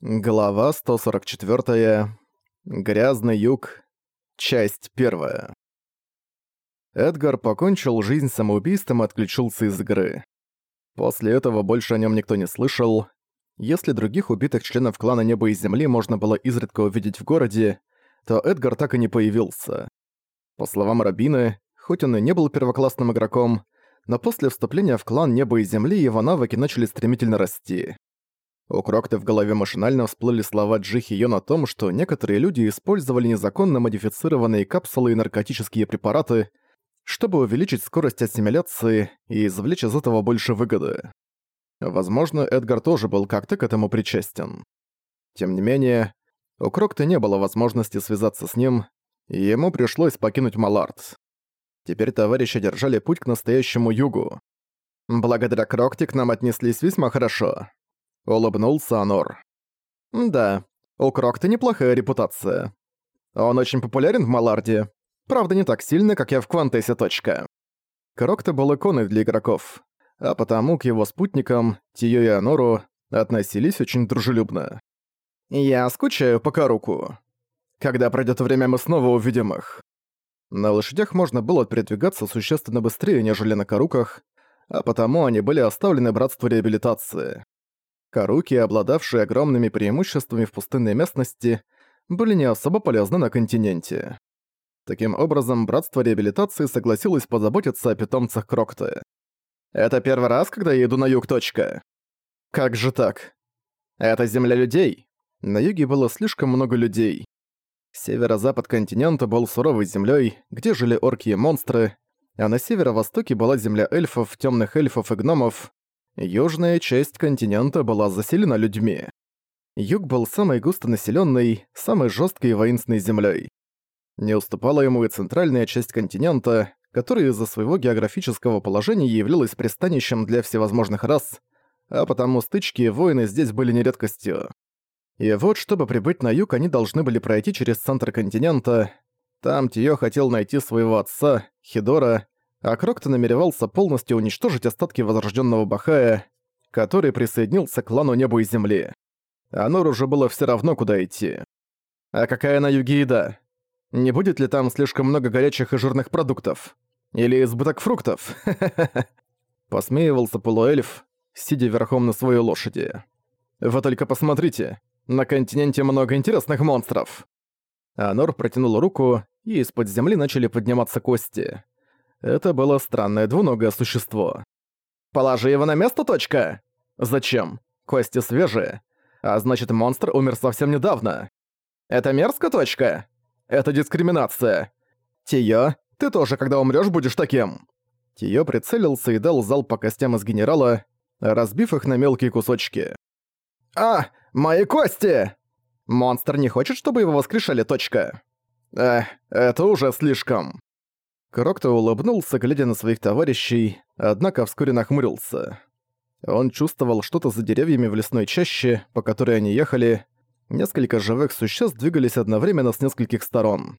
Глава 144. Грязный юг. Часть 1. Эдгар покончил жизнь самоубийством и отключился из игры. После этого больше о нем никто не слышал. Если других убитых членов клана Неба и Земли можно было изредка увидеть в городе, то Эдгар так и не появился. По словам Рабины, хоть он и не был первоклассным игроком, но после вступления в клан Неба и Земли его навыки начали стремительно расти. У Крокта в голове машинально всплыли слова Джихи Йон о том, что некоторые люди использовали незаконно модифицированные капсулы и наркотические препараты, чтобы увеличить скорость ассимиляции и извлечь из этого больше выгоды. Возможно, Эдгар тоже был как-то к этому причастен. Тем не менее, у Крокта не было возможности связаться с ним, и ему пришлось покинуть Малард. Теперь товарищи держали путь к настоящему югу. Благодаря Крокте к нам отнеслись весьма хорошо. Улыбнулся Анор. «Да, у Крокта неплохая репутация. Он очень популярен в Маларде. Правда, не так сильно, как я в Квантесе. Точка. Крокта был иконой для игроков, а потому к его спутникам, Тиё и Анору, относились очень дружелюбно. «Я скучаю по Каруку. Когда пройдет время, мы снова увидим их». На лошадях можно было передвигаться существенно быстрее, нежели на Каруках, а потому они были оставлены братству реабилитации. Каруки, обладавшие огромными преимуществами в пустынной местности, были не особо полезны на континенте. Таким образом, Братство Реабилитации согласилось позаботиться о питомцах Крокты. «Это первый раз, когда я иду на юг, точка?» «Как же так?» «Это земля людей». На юге было слишком много людей. Северо-запад континента был суровой землей, где жили орки и монстры, а на северо-востоке была земля эльфов, темных эльфов и гномов, Южная часть континента была заселена людьми. Юг был самой густонаселенной, самой жесткой и воинственной землей. Не уступала ему и центральная часть континента, которая из-за своего географического положения являлась пристанищем для всевозможных рас, а потому стычки и войны здесь были не редкостью. И вот, чтобы прибыть на юг, они должны были пройти через центр континента. Там Тио хотел найти своего отца, Хидора, а Крокто намеревался полностью уничтожить остатки возрожденного Бахая, который присоединился к клану Небу и Земли. Анору уже было все равно, куда идти. А какая на юге еда? Не будет ли там слишком много горячих и жирных продуктов? Или избыток фруктов? Посмеивался полуэльф, сидя верхом на своей лошади. Вы только посмотрите, на континенте много интересных монстров. Анор протянул руку, и из-под земли начали подниматься кости. Это было странное двуногое существо. «Положи его на место, точка!» «Зачем? Кости свежие. А значит, монстр умер совсем недавно. Это мерзко, точка? Это дискриминация. Тиё, ты тоже, когда умрёшь, будешь таким!» Тиё прицелился и дал зал по костям из генерала, разбив их на мелкие кусочки. «А, мои кости!» «Монстр не хочет, чтобы его воскрешали, точка?» «Эх, это уже слишком». Крокто улыбнулся, глядя на своих товарищей, однако вскоре нахмурился. Он чувствовал что-то за деревьями в лесной чаще, по которой они ехали. Несколько живых существ двигались одновременно с нескольких сторон.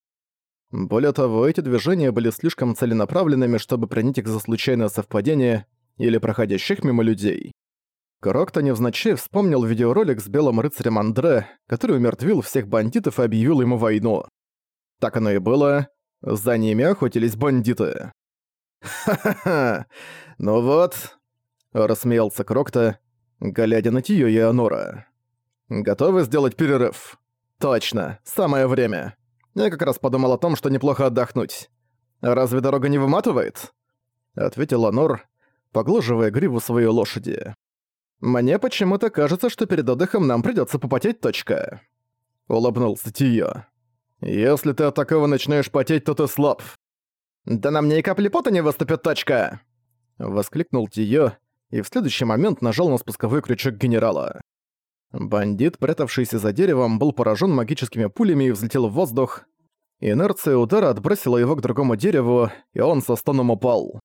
Более того, эти движения были слишком целенаправленными, чтобы принять их за случайное совпадение или проходящих мимо людей. Крокто невзначай вспомнил видеоролик с белым рыцарем Андре, который умертвил всех бандитов и объявил ему войну. Так оно и было, за ними охотились бандиты. «Ха-ха-ха! Ну вот...» — рассмеялся Крокта, глядя на Тию и Анора. «Готовы сделать перерыв?» «Точно, самое время. Я как раз подумал о том, что неплохо отдохнуть. Разве дорога не выматывает?» — ответил Анор, поглаживая гриву своей лошади. «Мне почему-то кажется, что перед отдыхом нам придётся попотеть, точка». Улыбнулся Тио. «Если ты от такого начинаешь потеть, то ты слаб». «Да на мне и капли пота не выступит точка!» Воскликнул Тиё, и в следующий момент нажал на спусковой крючок генерала. Бандит, прятавшийся за деревом, был поражен магическими пулями и взлетел в воздух. Инерция удара отбросила его к другому дереву, и он со стоном упал.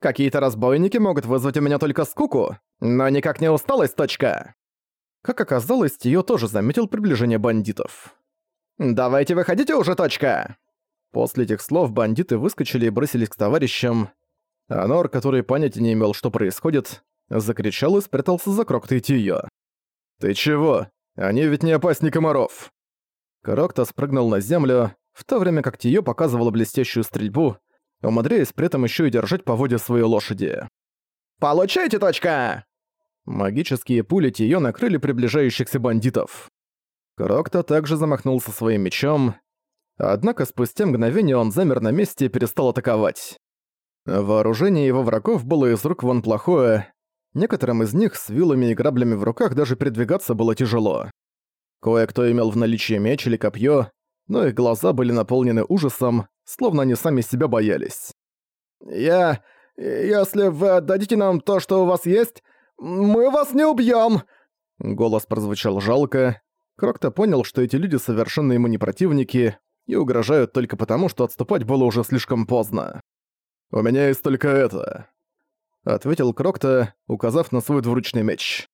«Какие-то разбойники могут вызвать у меня только скуку, но никак не усталость, точка!» Как оказалось, Тиё тоже заметил приближение бандитов. «Давайте выходите уже, точка!» После этих слов бандиты выскочили и бросились к товарищам. Анор, который понятия не имел, что происходит, закричал и спрятался за Крокта Тиё. «Ты чего? Они ведь не опаснее комаров. Крокто спрыгнул на землю, в то время как Тиё показывала блестящую стрельбу, умудряясь при этом еще и держать по воде своей лошади. «Получайте, точка!» Магические пули Тиё накрыли приближающихся бандитов. Крокто также замахнулся своим мечом, однако спустя мгновение он замер на месте и перестал атаковать. Вооружение его врагов было из рук вон плохое, некоторым из них с вилами и граблями в руках даже передвигаться было тяжело. Кое-кто имел в наличии меч или копье, но их глаза были наполнены ужасом, словно они сами себя боялись. «Я... если вы отдадите нам то, что у вас есть, мы вас не убьем! Голос прозвучал жалко. Крокто понял, что эти люди совершенно ему не противники и угрожают только потому, что отступать было уже слишком поздно. «У меня есть только это», — ответил Крокто, указав на свой двуручный меч.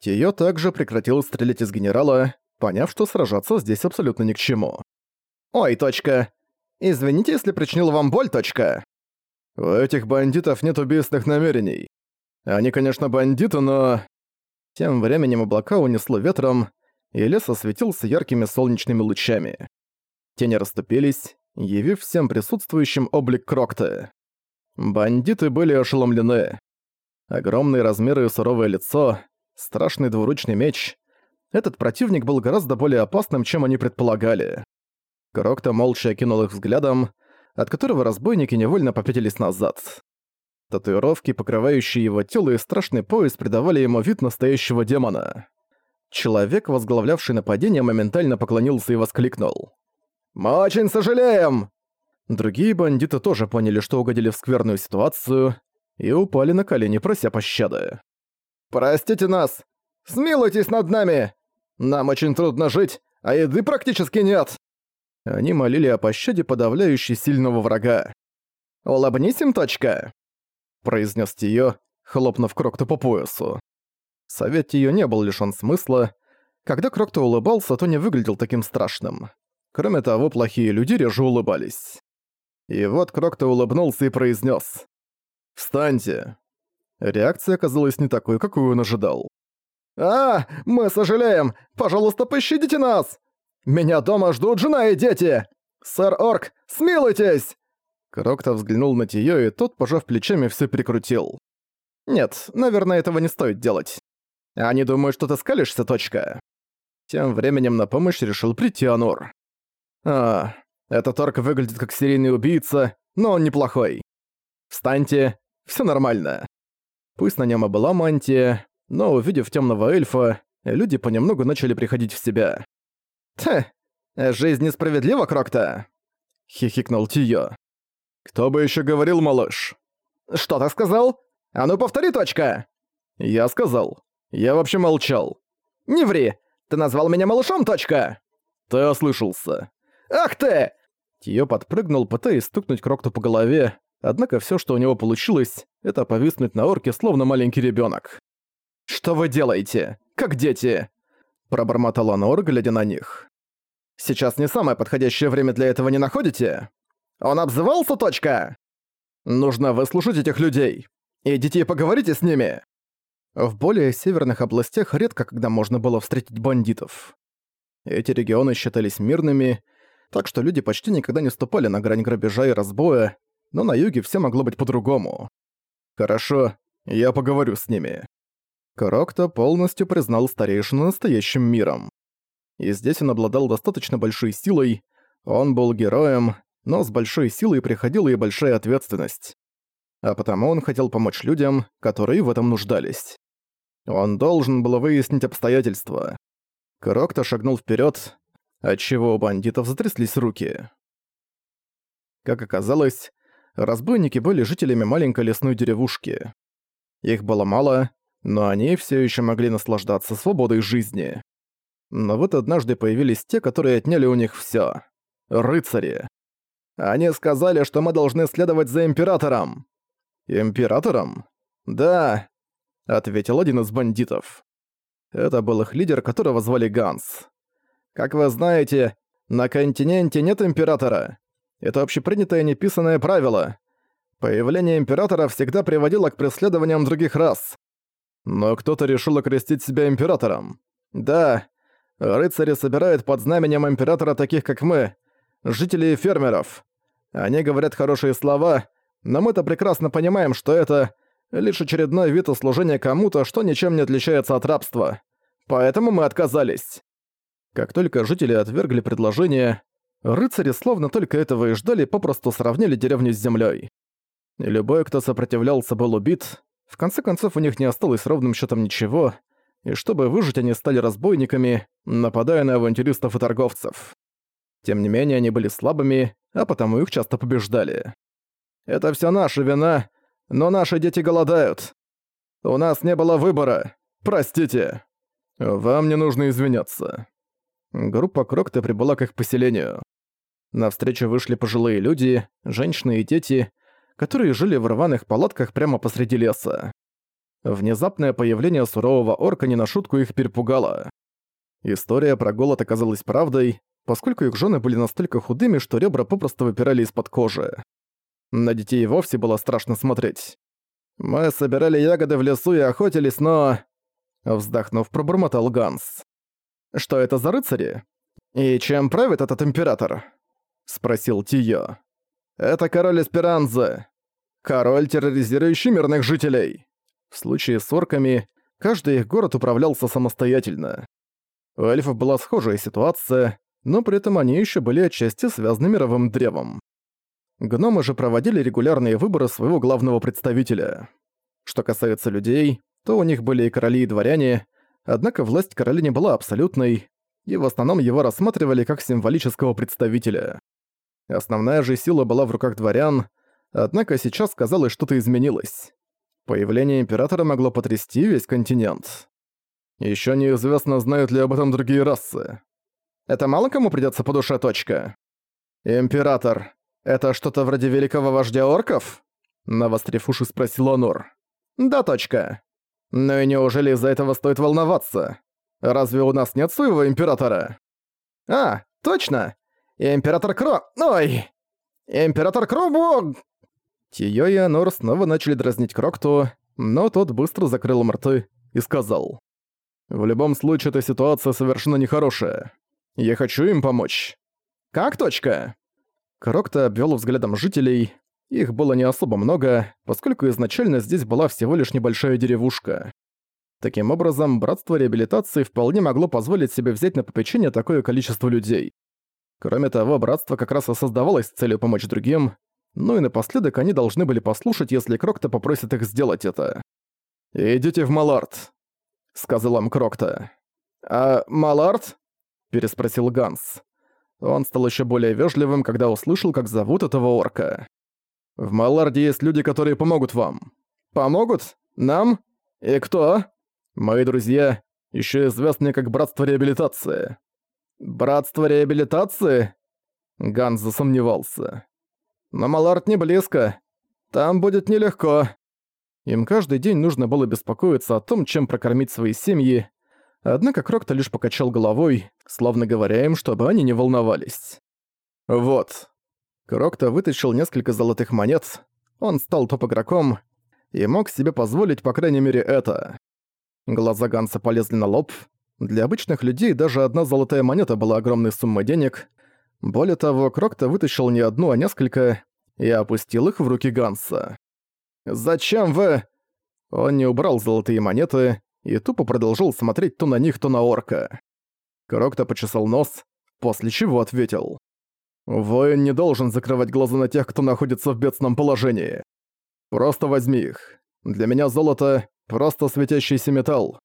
Тиё также прекратил стрелять из генерала, поняв, что сражаться здесь абсолютно ни к чему. «Ой, точка. Извините, если причинил вам боль, точка». «У этих бандитов нет убийственных намерений. Они, конечно, бандиты, но...» Тем временем облака унесло ветром, и лес осветился яркими солнечными лучами. Тени расступились, явив всем присутствующим облик Крокта. Бандиты были ошеломлены. Огромные размеры и суровое лицо, страшный двуручный меч. Этот противник был гораздо более опасным, чем они предполагали. Крокто молча окинул их взглядом, от которого разбойники невольно попятились назад. Татуировки, покрывающие его тело и страшный пояс придавали ему вид настоящего демона. Человек, возглавлявший нападение, моментально поклонился и воскликнул. «Мы очень сожалеем!» Другие бандиты тоже поняли, что угодили в скверную ситуацию, и упали на колени, прося пощады. «Простите нас! Смилуйтесь над нами! Нам очень трудно жить, а еды практически нет!» Они молили о пощаде подавляющей сильного врага. «Улыбнись им, точка!» произнес Тиё, хлопнув Крокту по поясу. Совет Тиё не был лишён смысла. Когда Крокто улыбался, то не выглядел таким страшным. Кроме того, плохие люди реже улыбались. И вот Крокто улыбнулся и произнес: «Встаньте!» Реакция оказалась не такой, какую он ожидал. «А, мы сожалеем! Пожалуйста, пощадите нас!» Меня дома ждут жена и дети! Сэр Орк, смилуйтесь!» Крокто взглянул на Тиё, и тот, пожав плечами, все прикрутил. «Нет, наверное, этого не стоит делать. Они думают, что ты скалишься, точка». Тем временем на помощь решил прийти Анур. «А, этот орк выглядит как серийный убийца, но он неплохой. Встаньте, все нормально». Пусть на нем и была мантия, но увидев темного эльфа, люди понемногу начали приходить в себя. «Ть, жизнь несправедлива, Крокта!» — хихикнул Тио. «Кто бы еще говорил, малыш?» «Что ты сказал? А ну повтори, точка!» «Я сказал. Я вообще молчал». «Не ври! Ты назвал меня малышом, точка!» «Ты ослышался». «Ах ты!» Тио подпрыгнул, пытаясь стукнуть Крокту по голове, однако все, что у него получилось, это повиснуть на орке, словно маленький ребенок. «Что вы делаете? Как дети?» Пробормотал Нор, глядя на них. «Сейчас не самое подходящее время для этого не находите? Он обзывался, точка? Нужно выслушать этих людей. Идите и поговорите с ними!» В более северных областях редко когда можно было встретить бандитов. Эти регионы считались мирными, так что люди почти никогда не ступали на грань грабежа и разбоя, но на юге все могло быть по-другому. «Хорошо, я поговорю с ними». Крокто полностью признал старейшину настоящим миром. И здесь он обладал достаточно большой силой, он был героем, но с большой силой приходила и большая ответственность. А потому он хотел помочь людям, которые в этом нуждались. Он должен был выяснить обстоятельства. Крокто шагнул вперед, отчего у бандитов затряслись руки. Как оказалось, разбойники были жителями маленькой лесной деревушки. Их было мало, но они все еще могли наслаждаться свободой жизни. Но вот однажды появились те, которые отняли у них все. Рыцари. Они сказали, что мы должны следовать за Императором. Императором? Да, ответил один из бандитов. Это был их лидер, которого звали Ганс. Как вы знаете, на континенте нет Императора. Это общепринятое неписанное правило. Появление Императора всегда приводило к преследованиям других рас. Но кто-то решил окрестить себя императором. Да, Рыцари собирают под знаменем Императора таких, как мы, жителей фермеров. Они говорят хорошие слова, но мы-то прекрасно понимаем, что это лишь очередной вид услужения кому-то, что ничем не отличается от рабства. Поэтому мы отказались. Как только жители отвергли предложение, рыцари словно только этого и ждали, попросту сравнили деревню с землей. любой, кто сопротивлялся, был убит. В конце концов, у них не осталось ровным счетом ничего, и чтобы выжить, они стали разбойниками, нападая на авантюристов и торговцев. Тем не менее, они были слабыми, а потому их часто побеждали. «Это все наша вина, но наши дети голодают. У нас не было выбора. Простите. Вам не нужно извиняться». Группа Крокта прибыла к их поселению. На встречу вышли пожилые люди, женщины и дети, которые жили в рваных палатках прямо посреди леса. Внезапное появление сурового орка не на шутку их перепугало. История про голод оказалась правдой, поскольку их жены были настолько худыми, что ребра попросту выпирали из-под кожи. На детей вовсе было страшно смотреть. «Мы собирали ягоды в лесу и охотились, но...» Вздохнув, пробормотал Ганс. «Что это за рыцари? И чем правит этот император?» Спросил Тио. «Это король Эсперанза. Король, терроризирующий мирных жителей. В случае с орками, каждый их город управлялся самостоятельно. У эльфов была схожая ситуация, но при этом они еще были отчасти связаны мировым древом. Гномы же проводили регулярные выборы своего главного представителя. Что касается людей, то у них были и короли, и дворяне, однако власть короля не была абсолютной, и в основном его рассматривали как символического представителя. Основная же сила была в руках дворян, однако сейчас казалось, что-то изменилось. Появление Императора могло потрясти весь континент. Еще неизвестно, знают ли об этом другие расы. Это мало кому придется по душе точка. Император. Это что-то вроде великого вождя орков? Навострив уши спросил Онур. Да, точка. Ну и неужели из-за этого стоит волноваться? Разве у нас нет своего императора? А, точно! Император Кро... Ой! Император Кробог! Тиё и Анор снова начали дразнить Крокту, но тот быстро закрыл им и сказал. «В любом случае, эта ситуация совершенно нехорошая. Я хочу им помочь». «Как точка?» Крокта обвел взглядом жителей. Их было не особо много, поскольку изначально здесь была всего лишь небольшая деревушка. Таким образом, Братство Реабилитации вполне могло позволить себе взять на попечение такое количество людей. Кроме того, Братство как раз и создавалось с целью помочь другим, ну и напоследок они должны были послушать, если Крокта попросит их сделать это. «Идите в Малард», — сказал им Крокта. «А Малард?» — переспросил Ганс. Он стал еще более вежливым, когда услышал, как зовут этого орка. «В Маларде есть люди, которые помогут вам». «Помогут? Нам? И кто?» «Мои друзья, еще известные как Братство Реабилитации». «Братство Реабилитации?» Ганс засомневался. Но Малард не близко. Там будет нелегко. Им каждый день нужно было беспокоиться о том, чем прокормить свои семьи, однако Крокто лишь покачал головой, словно говоря им, чтобы они не волновались. Вот. Крокто вытащил несколько золотых монет, он стал топ-игроком и мог себе позволить, по крайней мере, это. Глаза Ганса полезли на лоб. Для обычных людей даже одна золотая монета была огромной суммой денег, более того, Крокто вытащил не одну, а несколько и опустил их в руки Ганса. «Зачем вы...» Он не убрал золотые монеты и тупо продолжил смотреть то на них, то на орка. Крокто почесал нос, после чего ответил. «Воин не должен закрывать глаза на тех, кто находится в бедственном положении. Просто возьми их. Для меня золото — просто светящийся металл.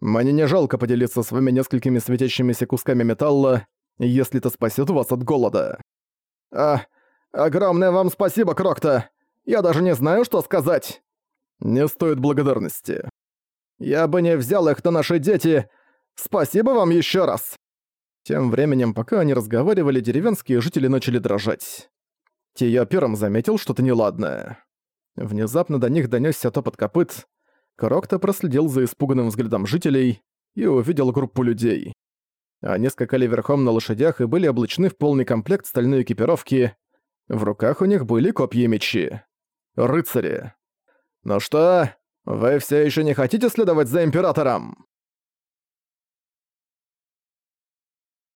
Мне не жалко поделиться своими несколькими светящимися кусками металла, если это спасет вас от голода. А, огромное вам спасибо, Крокта. Я даже не знаю, что сказать. Не стоит благодарности. Я бы не взял их, на наши дети. Спасибо вам еще раз. Тем временем, пока они разговаривали, деревенские жители начали дрожать. Тия первым заметил что-то неладное. Внезапно до них донёсся топот копыт. Крокта проследил за испуганным взглядом жителей и увидел группу людей. Они скакали верхом на лошадях и были облачены в полный комплект стальной экипировки. В руках у них были копья и мечи. Рыцари. «Ну что, вы все еще не хотите следовать за Императором?»